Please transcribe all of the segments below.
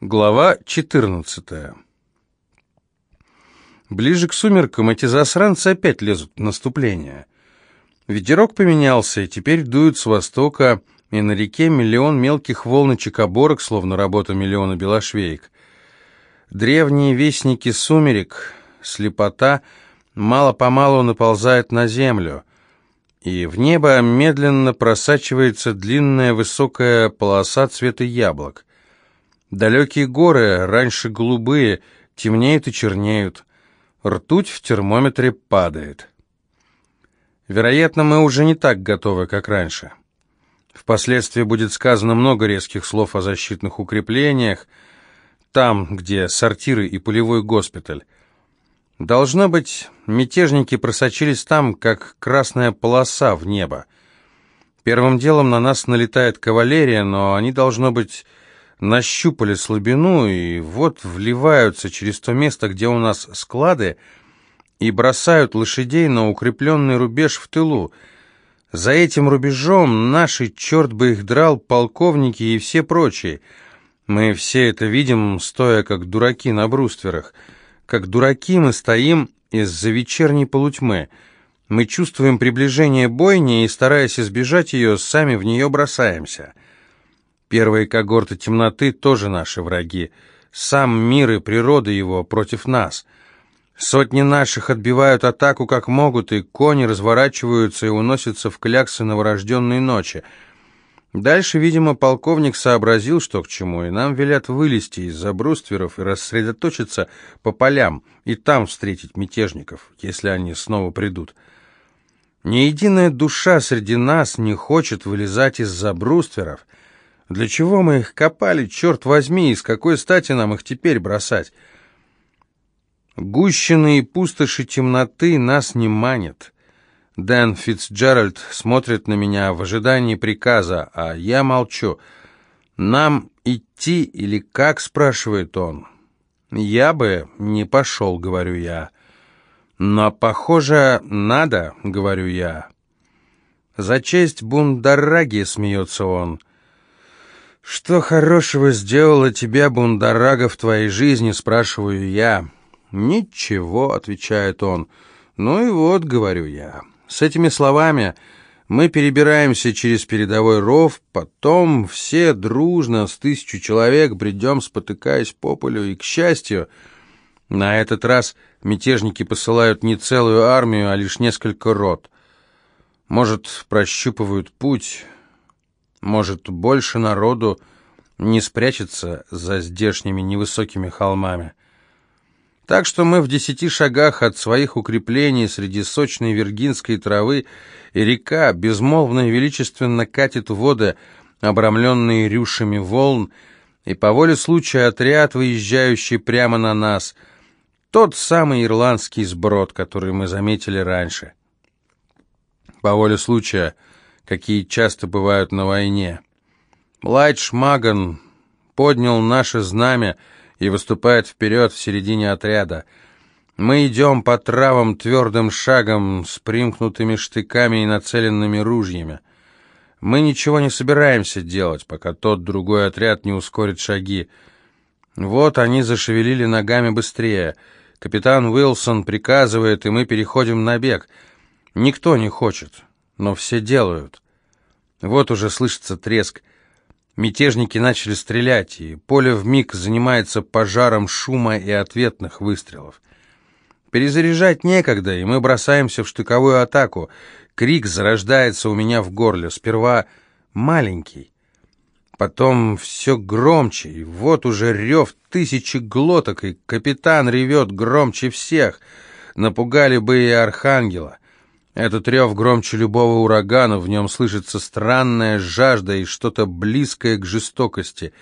Глава 14 Ближе к сумеркам эти засранцы опять лезут в наступление. Ветерок поменялся, и теперь дуют с востока, и на реке миллион мелких волночек-оборок, словно работа миллиона белошвеек. Древние вестники сумерек, слепота, мало-помалу наползает на землю, и в небо медленно просачивается длинная высокая полоса цвета яблок. Далекие горы, раньше голубые, темнеют и чернеют. Ртуть в термометре падает. Вероятно, мы уже не так готовы, как раньше. Впоследствии будет сказано много резких слов о защитных укреплениях, там, где сортиры и полевой госпиталь. Должно быть, мятежники просочились там, как красная полоса в небо. Первым делом на нас налетает кавалерия, но они, должно быть, нащупали слабину и вот вливаются через то место, где у нас склады, и бросают лошадей на укрепленный рубеж в тылу. За этим рубежом наши, черт бы их драл, полковники и все прочие. Мы все это видим, стоя как дураки на брустверах. Как дураки мы стоим из-за вечерней полутьмы. Мы чувствуем приближение бойни и, стараясь избежать ее, сами в нее бросаемся. Первые когорты темноты тоже наши враги. Сам мир и природа его против нас. Сотни наших отбивают атаку как могут, и кони разворачиваются и уносятся в кляксы новорожденной ночи. Дальше, видимо, полковник сообразил, что к чему, и нам велят вылезти из-за брустверов и рассредоточиться по полям, и там встретить мятежников, если они снова придут. Ни единая душа среди нас не хочет вылезать из-за брустверов. Для чего мы их копали, черт возьми, и с какой стати нам их теперь бросать? Гущины и пустоши темноты нас не манят. Дэн Фицджеральд смотрит на меня в ожидании приказа, а я молчу. «Нам идти или как?» — спрашивает он. «Я бы не пошел», — говорю я. «Но, похоже, надо», — говорю я. «За честь Бундараги», — смеется он. «Что хорошего сделала тебя, Бундарага, в твоей жизни?» — спрашиваю я. «Ничего», — отвечает он. «Ну и вот», — говорю я. С этими словами мы перебираемся через передовой ров, потом все дружно с тысячу человек бредем, спотыкаясь по полю, и, к счастью, на этот раз мятежники посылают не целую армию, а лишь несколько рот. Может, прощупывают путь, может, больше народу не спрячется за здешними невысокими холмами. Так что мы в десяти шагах от своих укреплений среди сочной виргинской травы, и река безмолвно и величественно катит воды, обрамленные рюшами волн, и по воле случая отряд, выезжающий прямо на нас, тот самый ирландский сброд, который мы заметили раньше. По воле случая, какие часто бывают на войне. Лайт Маган поднял наше знамя, и выступает вперед в середине отряда. Мы идем по травам твердым шагом с примкнутыми штыками и нацеленными ружьями. Мы ничего не собираемся делать, пока тот другой отряд не ускорит шаги. Вот они зашевелили ногами быстрее. Капитан Уилсон приказывает, и мы переходим на бег. Никто не хочет, но все делают. Вот уже слышится треск. Мятежники начали стрелять, и поле вмиг занимается пожаром шума и ответных выстрелов. Перезаряжать некогда, и мы бросаемся в штыковую атаку. Крик зарождается у меня в горле. Сперва маленький, потом все громче, и вот уже рев тысячи глоток, и капитан ревет громче всех. Напугали бы и архангела. Этот рев громче любого урагана, в нем слышится странная жажда и что-то близкое к жестокости.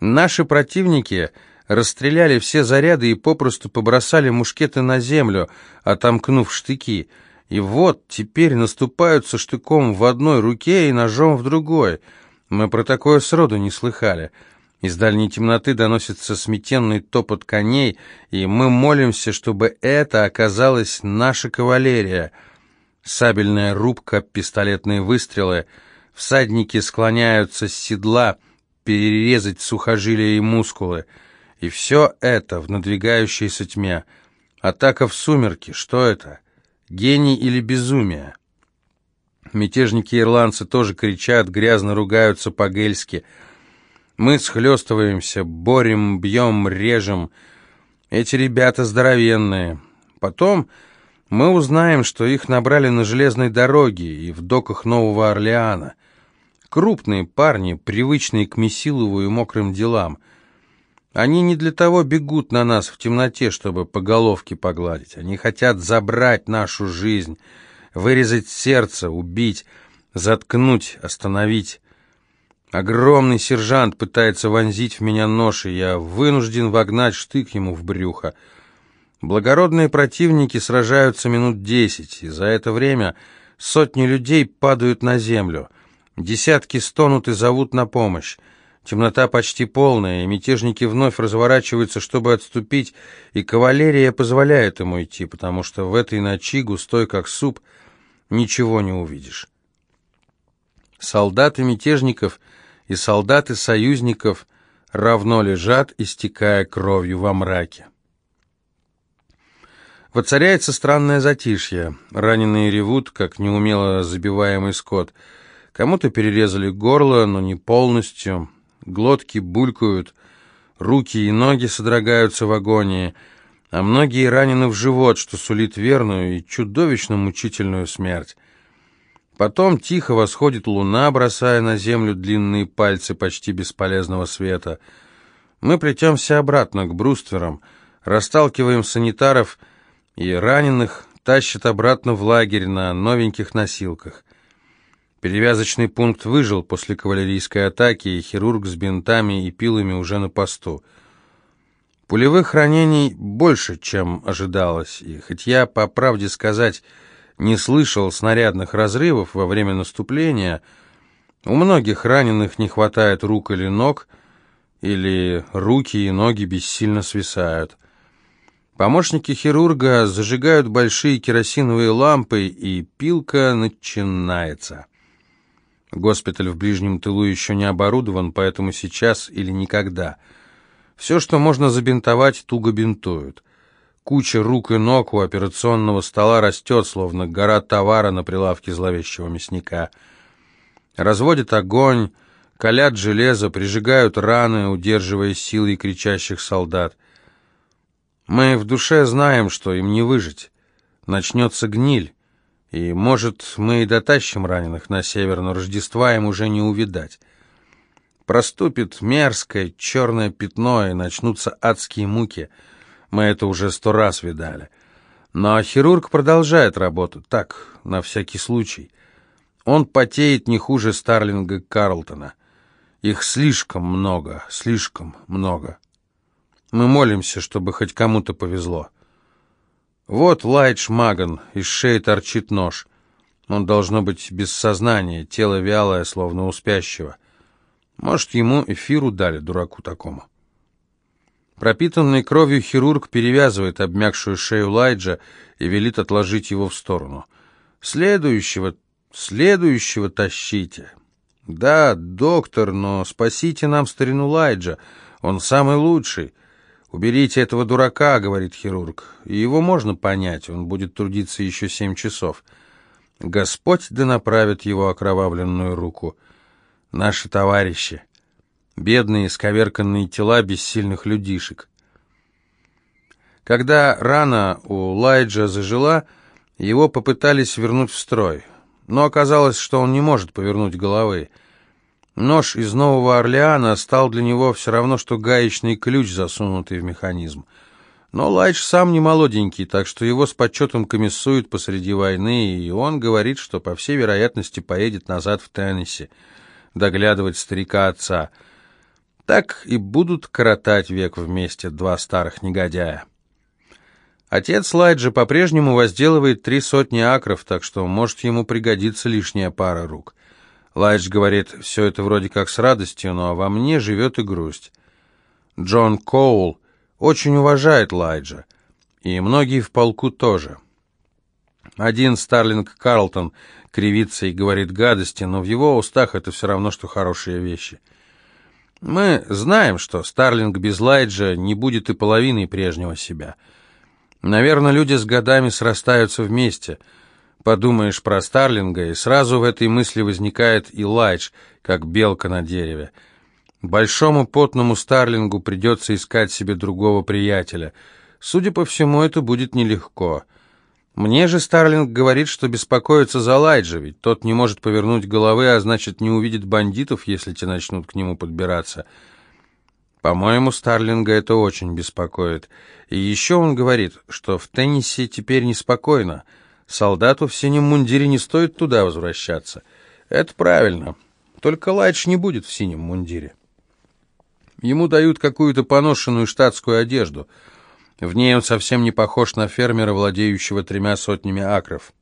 Наши противники расстреляли все заряды и попросту побросали мушкеты на землю, отомкнув штыки. И вот теперь наступают со штыком в одной руке и ножом в другой. Мы про такое сроду не слыхали. Из дальней темноты доносится сметенный топот коней, и мы молимся, чтобы это оказалась наша кавалерия — сабельная рубка, пистолетные выстрелы. Всадники склоняются с седла, перерезать сухожилия и мускулы. И все это в надвигающейся тьме. Атака в сумерки. Что это? Гений или безумие? Мятежники-ирландцы тоже кричат, грязно ругаются по-гельски. Мы схлестываемся, борем, бьем, режем. Эти ребята здоровенные. Потом мы узнаем, что их набрали на железной дороге и в доках Нового Орлеана. Крупные парни, привычные к Месилову и мокрым делам. Они не для того бегут на нас в темноте, чтобы по головке погладить. Они хотят забрать нашу жизнь, вырезать сердце, убить, заткнуть, остановить. Огромный сержант пытается вонзить в меня нож, и я вынужден вогнать штык ему в брюхо. Благородные противники сражаются минут десять, и за это время сотни людей падают на землю. Десятки стонут и зовут на помощь. Темнота почти полная, и мятежники вновь разворачиваются, чтобы отступить, и кавалерия позволяет ему идти, потому что в этой ночи, густой как суп, ничего не увидишь. Солдаты мятежников и солдаты союзников равно лежат, истекая кровью во мраке. Воцаряется странное затишье. Раненые ревут, как неумело забиваемый скот. Кому-то перерезали горло, но не полностью глотки булькают, руки и ноги содрогаются в агонии, а многие ранены в живот, что сулит верную и чудовищно мучительную смерть. Потом тихо восходит луна, бросая на землю длинные пальцы почти бесполезного света. Мы плетемся обратно к брустверам, расталкиваем санитаров и раненых, тащат обратно в лагерь на новеньких носилках. Перевязочный пункт выжил после кавалерийской атаки, и хирург с бинтами и пилами уже на посту. Пулевых ранений больше, чем ожидалось, и хоть я, по правде сказать, не слышал снарядных разрывов во время наступления, у многих раненых не хватает рук или ног, или руки и ноги бессильно свисают. Помощники хирурга зажигают большие керосиновые лампы, и пилка начинается. Госпиталь в ближнем тылу еще не оборудован, поэтому сейчас или никогда. Все, что можно забинтовать, туго бинтуют. Куча рук и ног у операционного стола растет, словно гора товара на прилавке зловещего мясника. Разводят огонь, колят железо, прижигают раны, удерживая силой кричащих солдат. Мы в душе знаем, что им не выжить. Начнется гниль. И, может, мы и дотащим раненых на север, но Рождества им уже не увидать. Проступит мерзкое черное пятно, и начнутся адские муки. Мы это уже сто раз видали. Но хирург продолжает работу, так, на всякий случай. Он потеет не хуже Старлинга Карлтона. Их слишком много, слишком много. Мы молимся, чтобы хоть кому-то повезло. Вот Лайдж Маган, из шеи торчит нож. Он должно быть без сознания, тело вялое, словно у спящего. Может, ему эфиру дали, дураку такому. Пропитанный кровью хирург перевязывает обмякшую шею Лайджа и велит отложить его в сторону. «Следующего, следующего тащите». «Да, доктор, но спасите нам старину Лайджа, он самый лучший». «Уберите этого дурака», — говорит хирург, — «и его можно понять, он будет трудиться еще семь часов». Господь да направит его окровавленную руку. Наши товарищи, бедные сковерканные тела бессильных людишек. Когда рана у Лайджа зажила, его попытались вернуть в строй, но оказалось, что он не может повернуть головы. Нож из Нового Орлеана стал для него все равно, что гаечный ключ, засунутый в механизм. Но Лайч сам не молоденький, так что его с почетом комиссуют посреди войны, и он говорит, что, по всей вероятности, поедет назад в Теннесси, доглядывать старика отца. Так и будут коротать век вместе два старых негодяя. Отец Лайджа по-прежнему возделывает три сотни акров, так что может ему пригодиться лишняя пара рук. Лайдж говорит, все это вроде как с радостью, но во мне живет и грусть. Джон Коул очень уважает Лайджа, и многие в полку тоже. Один Старлинг Карлтон кривится и говорит гадости, но в его устах это все равно, что хорошие вещи. Мы знаем, что Старлинг без Лайджа не будет и половины прежнего себя. Наверное, люди с годами срастаются вместе. Подумаешь про Старлинга, и сразу в этой мысли возникает и Лайдж, как белка на дереве. Большому потному Старлингу придется искать себе другого приятеля. Судя по всему, это будет нелегко. Мне же Старлинг говорит, что беспокоится за Лайджа, ведь тот не может повернуть головы, а значит, не увидит бандитов, если те начнут к нему подбираться. По-моему, Старлинга это очень беспокоит. И еще он говорит, что в теннисе теперь неспокойно. Солдату в синем мундире не стоит туда возвращаться. Это правильно. Только Лайдж не будет в синем мундире. Ему дают какую-то поношенную штатскую одежду — в ней он совсем не похож на фермера, владеющего тремя сотнями акров,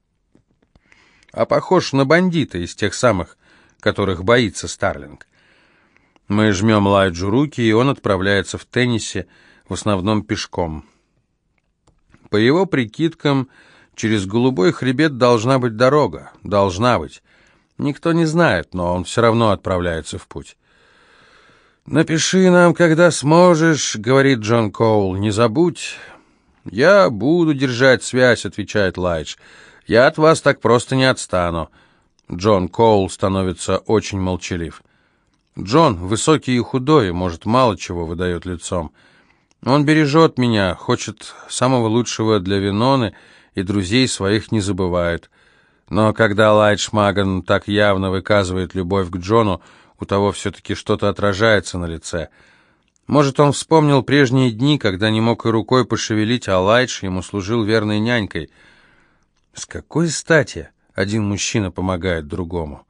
а похож на бандита из тех самых, которых боится Старлинг. Мы жмем Лайджу руки, и он отправляется в Теннесси, в основном пешком. По его прикидкам, через голубой хребет должна быть дорога. Должна быть. Никто не знает, но он все равно отправляется в путь. «Напиши нам, когда сможешь», — говорит Джон Коул. «Не забудь». «Я буду держать связь», — отвечает Лайдж. «Я от вас так просто не отстану». Джон Коул становится очень молчалив. Джон, высокий и худой, может, мало чего выдает лицом. Он бережет меня, хочет самого лучшего для Виноны и друзей своих не забывает. Но когда Лайдж Маган так явно выказывает любовь к Джону, у того все-таки что-то отражается на лице. Может, он вспомнил прежние дни, когда не мог и рукой пошевелить, а Лайдж ему служил верной нянькой. С какой стати один мужчина помогает другому?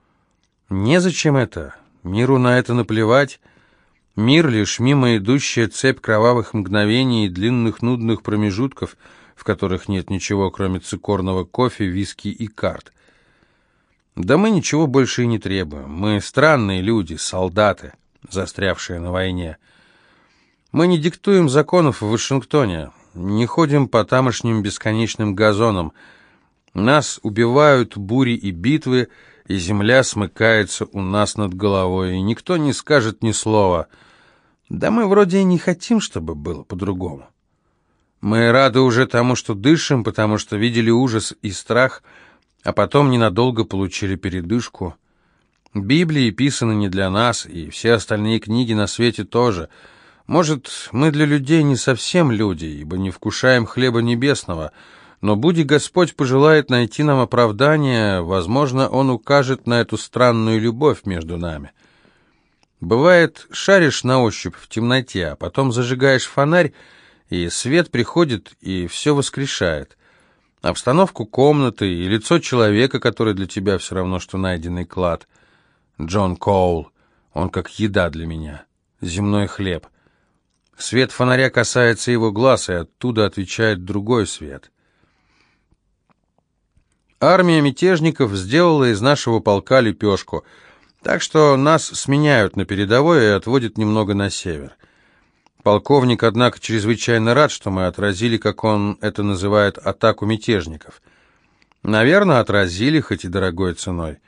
Незачем это. Миру на это наплевать. Мир — лишь мимо идущая цепь кровавых мгновений и длинных нудных промежутков, в которых нет ничего, кроме цикорного кофе, виски и карт. Да мы ничего больше и не требуем. Мы странные люди, солдаты, застрявшие на войне. Мы не диктуем законов в Вашингтоне, не ходим по тамошним бесконечным газонам. Нас убивают бури и битвы, и земля смыкается у нас над головой, и никто не скажет ни слова. Да мы вроде и не хотим, чтобы было по-другому. Мы рады уже тому, что дышим, потому что видели ужас и страх – а потом ненадолго получили передышку. Библии писаны не для нас, и все остальные книги на свете тоже. Может, мы для людей не совсем люди, ибо не вкушаем хлеба небесного, но будь Господь пожелает найти нам оправдание, возможно, Он укажет на эту странную любовь между нами. Бывает, шаришь на ощупь в темноте, а потом зажигаешь фонарь, и свет приходит и все воскрешает обстановку комнаты и лицо человека, который для тебя все равно, что найденный клад. Джон Коул, он как еда для меня, земной хлеб. Свет фонаря касается его глаз, и оттуда отвечает другой свет. Армия мятежников сделала из нашего полка лепешку, так что нас сменяют на передовой и отводят немного на север. Полковник, однако, чрезвычайно рад, что мы отразили, как он это называет, атаку мятежников. Наверное, отразили, хоть и дорогой ценой.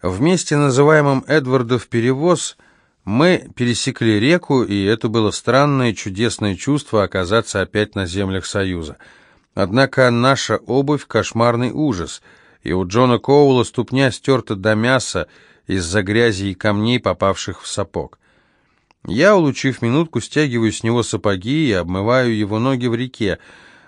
В месте, называемом Эдвардов перевоз, мы пересекли реку, и это было странное чудесное чувство оказаться опять на землях Союза. Однако наша обувь — кошмарный ужас, и у Джона Коула ступня стерта до мяса из-за грязи и камней, попавших в сапог. Я, улучив минутку, стягиваю с него сапоги и обмываю его ноги в реке.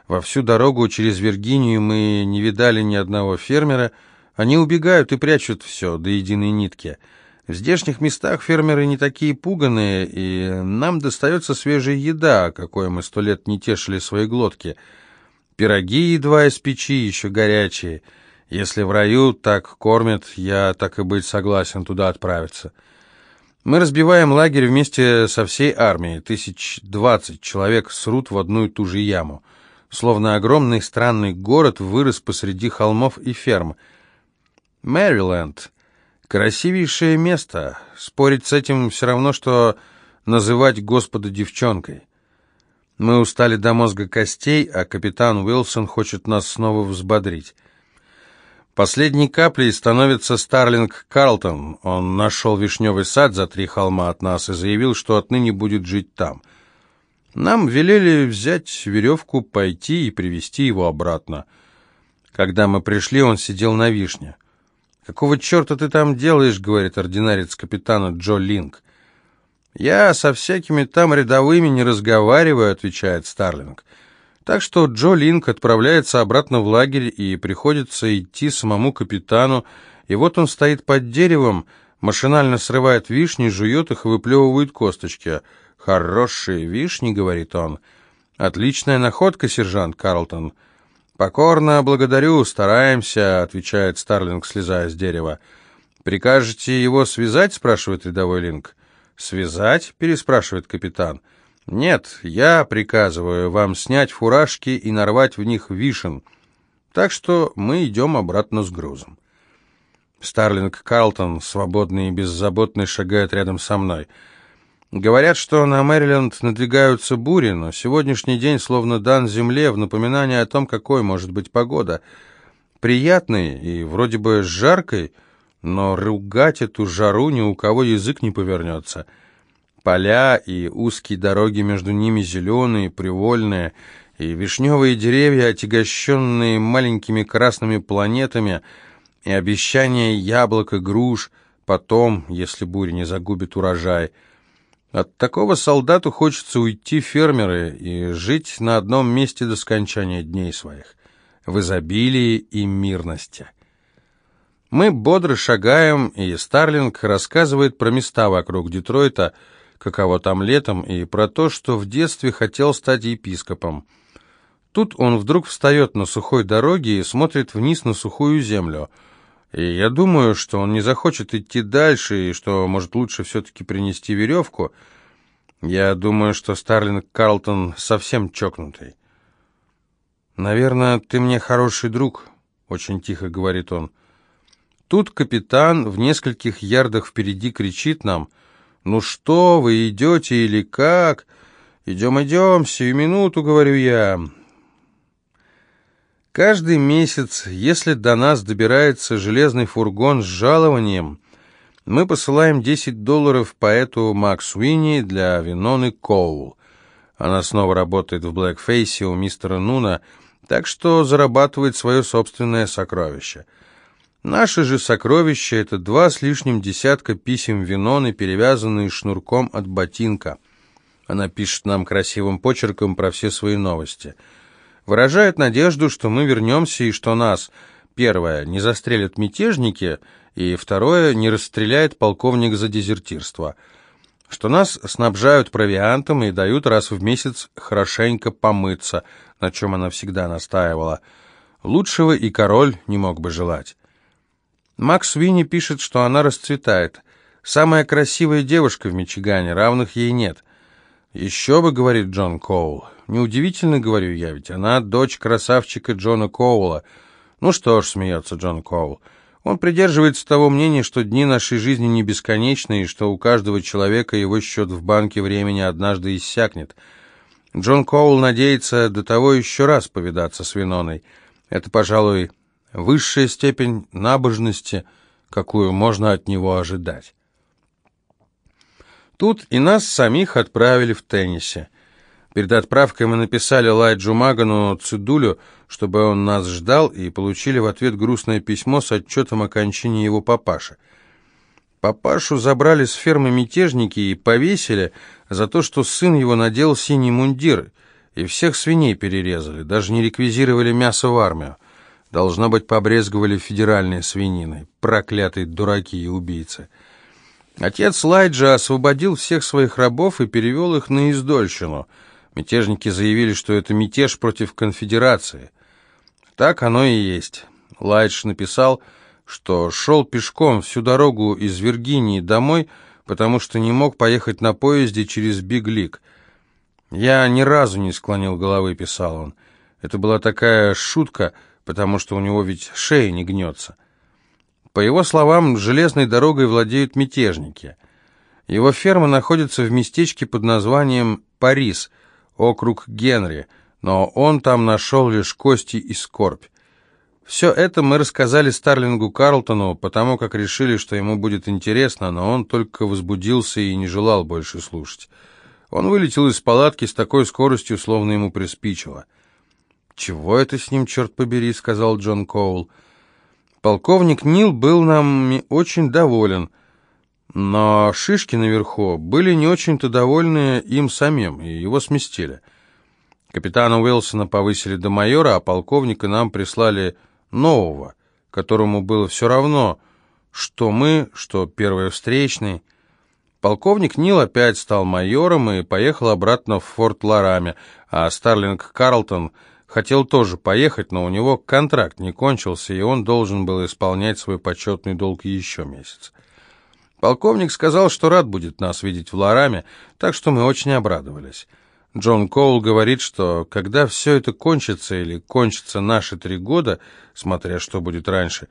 Во всю дорогу через Виргинию мы не видали ни одного фермера. Они убегают и прячут все до единой нитки. В здешних местах фермеры не такие пуганые, и нам достается свежая еда, какой мы сто лет не тешили свои глотки. Пироги едва из печи, еще горячие. Если в раю так кормят, я, так и быть, согласен туда отправиться». Мы разбиваем лагерь вместе со всей армией. Тысяч двадцать человек срут в одну и ту же яму. Словно огромный странный город вырос посреди холмов и ферм. Мэриленд. Красивейшее место. Спорить с этим все равно, что называть Господа девчонкой. Мы устали до мозга костей, а капитан Уилсон хочет нас снова взбодрить. Последней каплей становится Старлинг Карлтон. Он нашел вишневый сад за три холма от нас и заявил, что отныне будет жить там. Нам велели взять веревку, пойти и привести его обратно. Когда мы пришли, он сидел на вишне. «Какого черта ты там делаешь?» — говорит ординарец капитана Джо Линк. «Я со всякими там рядовыми не разговариваю», — отвечает Старлинг. Так что Джо Линк отправляется обратно в лагерь и приходится идти самому капитану, и вот он стоит под деревом, машинально срывает вишни, жует их и выплевывает косточки. «Хорошие вишни», — говорит он. «Отличная находка, сержант Карлтон». «Покорно благодарю, стараемся», — отвечает Старлинг, слезая с дерева. «Прикажете его связать?» — спрашивает рядовой Линк. «Связать?» — переспрашивает капитан. «Нет, я приказываю вам снять фуражки и нарвать в них вишен. Так что мы идем обратно с грузом». Старлинг Карлтон, свободный и беззаботный, шагает рядом со мной. Говорят, что на Мэриленд надвигаются бури, но сегодняшний день словно дан земле в напоминание о том, какой может быть погода. Приятной и вроде бы жаркой, но ругать эту жару ни у кого язык не повернется — Поля и узкие дороги между ними зеленые, привольные, и вишневые деревья, отягощенные маленькими красными планетами, и обещание яблок и груш, потом, если буря не загубит урожай. От такого солдату хочется уйти фермеры и жить на одном месте до скончания дней своих, в изобилии и мирности. Мы бодро шагаем, и Старлинг рассказывает про места вокруг Детройта, каково там летом, и про то, что в детстве хотел стать епископом. Тут он вдруг встает на сухой дороге и смотрит вниз на сухую землю. И я думаю, что он не захочет идти дальше, и что, может, лучше все-таки принести веревку. Я думаю, что Старлинг Карлтон совсем чокнутый. «Наверное, ты мне хороший друг», — очень тихо говорит он. Тут капитан в нескольких ярдах впереди кричит нам — «Ну что, вы идете или как?» «Идем, идем, сию минуту», — говорю я. Каждый месяц, если до нас добирается железный фургон с жалованием, мы посылаем 10 долларов поэту Макс Уинни для Виноны Коул. Она снова работает в Блэкфейсе у мистера Нуна, так что зарабатывает свое собственное сокровище — Наше же сокровище — это два с лишним десятка писем Виноны, перевязанные шнурком от ботинка. Она пишет нам красивым почерком про все свои новости. Выражает надежду, что мы вернемся и что нас, первое, не застрелят мятежники, и второе, не расстреляет полковник за дезертирство. Что нас снабжают провиантом и дают раз в месяц хорошенько помыться, на чем она всегда настаивала. Лучшего и король не мог бы желать. Макс Винни пишет, что она расцветает. Самая красивая девушка в Мичигане, равных ей нет. «Еще бы», — говорит Джон Коул. «Неудивительно, — говорю я, — ведь она дочь красавчика Джона Коула». «Ну что ж», — смеется Джон Коул, — «он придерживается того мнения, что дни нашей жизни не бесконечны и что у каждого человека его счет в банке времени однажды иссякнет». Джон Коул надеется до того еще раз повидаться с Виноной. Это, пожалуй, высшая степень набожности, какую можно от него ожидать. Тут и нас самих отправили в теннисе. Перед отправкой мы написали Лайджу Магану цидулю, чтобы он нас ждал, и получили в ответ грустное письмо с отчетом о кончине его папаши. Папашу забрали с фермы мятежники и повесили за то, что сын его надел синий мундир, и всех свиней перерезали, даже не реквизировали мясо в армию. Должно быть, побрезговали федеральной свининой. Проклятые дураки и убийцы. Отец Лайджа освободил всех своих рабов и перевел их на издольщину. Мятежники заявили, что это мятеж против конфедерации. Так оно и есть. Лайдж написал, что шел пешком всю дорогу из Виргинии домой, потому что не мог поехать на поезде через Биг-Лик. «Я ни разу не склонил головы», — писал он. Это была такая шутка — потому что у него ведь шея не гнется. По его словам, железной дорогой владеют мятежники. Его ферма находится в местечке под названием Парис, округ Генри, но он там нашел лишь кости и скорбь. Все это мы рассказали Старлингу Карлтону, потому как решили, что ему будет интересно, но он только возбудился и не желал больше слушать. Он вылетел из палатки с такой скоростью, словно ему приспичило. «Чего это с ним, черт побери?» — сказал Джон Коул. Полковник Нил был нам очень доволен, но шишки наверху были не очень-то довольны им самим, и его сместили. Капитана Уилсона повысили до майора, а полковника нам прислали нового, которому было все равно, что мы, что первый встречный. Полковник Нил опять стал майором и поехал обратно в форт Лараме, а Старлинг Карлтон хотел тоже поехать, но у него контракт не кончился, и он должен был исполнять свой почетный долг еще месяц. Полковник сказал, что рад будет нас видеть в Лараме, так что мы очень обрадовались. Джон Коул говорит, что когда все это кончится или кончатся наши три года, смотря что будет раньше,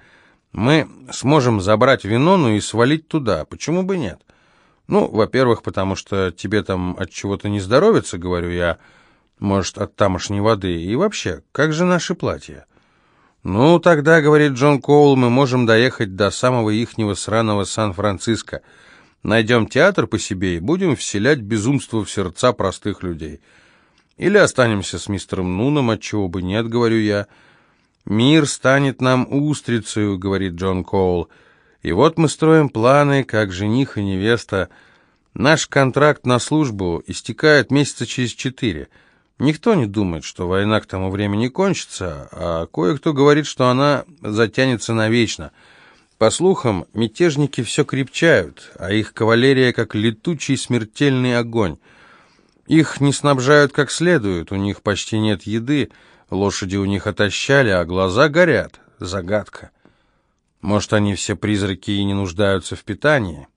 мы сможем забрать Винону и свалить туда. Почему бы нет? Ну, во-первых, потому что тебе там от чего-то не здоровится, говорю я, может, от тамошней воды. И вообще, как же наши платья? Ну, тогда, говорит Джон Коул, мы можем доехать до самого ихнего сраного Сан-Франциско. Найдем театр по себе и будем вселять безумство в сердца простых людей. Или останемся с мистером Нуном, отчего бы нет, говорю я. Мир станет нам устрицей, говорит Джон Коул. И вот мы строим планы, как жених и невеста. Наш контракт на службу истекает месяца через четыре. Никто не думает, что война к тому времени кончится, а кое-кто говорит, что она затянется навечно — по слухам, мятежники все крепчают, а их кавалерия как летучий смертельный огонь. Их не снабжают как следует, у них почти нет еды, лошади у них отощали, а глаза горят. Загадка. Может, они все призраки и не нуждаются в питании?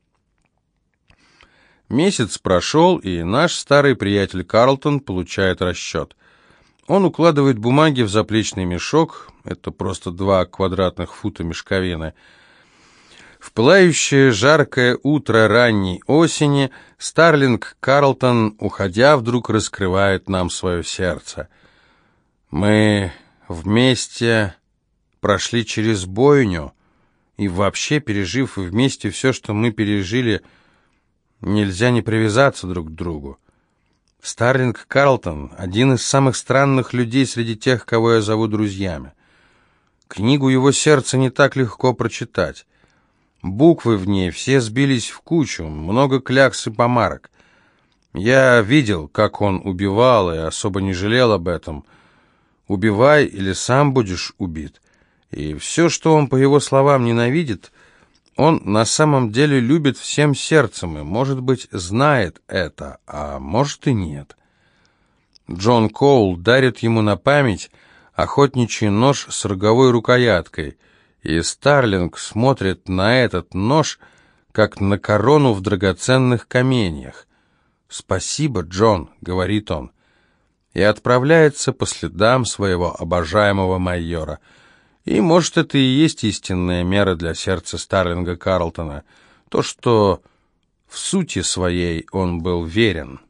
Месяц прошел, и наш старый приятель Карлтон получает расчет. Он укладывает бумаги в заплечный мешок, это просто два квадратных фута мешковины, в пылающее жаркое утро ранней осени Старлинг Карлтон, уходя, вдруг раскрывает нам свое сердце. Мы вместе прошли через бойню, и вообще, пережив вместе все, что мы пережили, нельзя не привязаться друг к другу. Старлинг Карлтон — один из самых странных людей среди тех, кого я зову друзьями. Книгу его сердца не так легко прочитать. Буквы в ней все сбились в кучу, много клякс и помарок. Я видел, как он убивал, и особо не жалел об этом. Убивай, или сам будешь убит. И все, что он, по его словам, ненавидит, он на самом деле любит всем сердцем и, может быть, знает это, а может и нет. Джон Коул дарит ему на память охотничий нож с роговой рукояткой — и Старлинг смотрит на этот нож, как на корону в драгоценных каменьях. «Спасибо, Джон», — говорит он, и отправляется по следам своего обожаемого майора. И, может, это и есть истинная мера для сердца Старлинга Карлтона, то, что в сути своей он был верен.